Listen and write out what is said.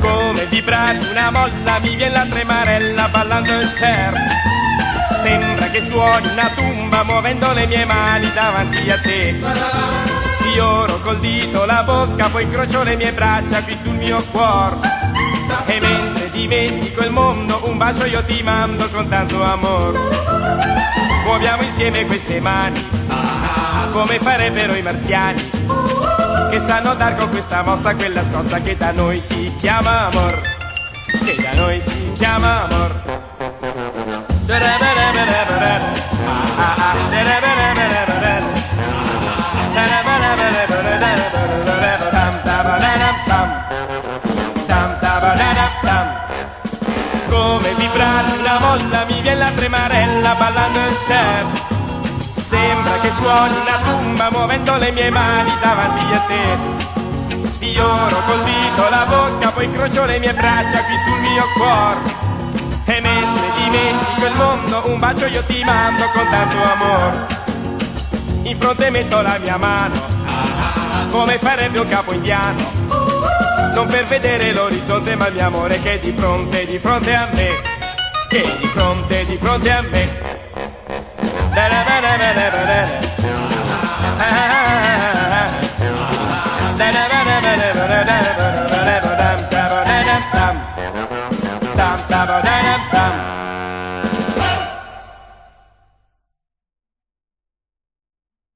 Come vibrare una molla mi viene la tremarella ballando il surf Sembra che suoni una tumba muovendo le mie mani davanti a te. Sfioro col dito la bocca, poi incrocio le mie braccia qui sul mio cuore dimentico il mondo, un bacio io ti mando con tanto amore Muoviamo insieme queste mani, come farebbero i marziani Che sanno dar con questa mossa quella scossa che da noi si chiama amor. Che da noi si chiama amor come vibrare una molla mi viene la tremarella ballando il surf sembra che suoni una tumba muovendo le mie mani davanti a te. Sfioro col dito la bocca poi incrocio le mie braccia qui sul mio cuore. E mentre dimentico il mondo un bacio io ti mando con tanto amore. In fronte metto la mia mano come farebbe un capo indiano non per vedere l'orizzonte ma mio amore che è di fronte, di fronte a me, che è di fronte, di fronte a me. Da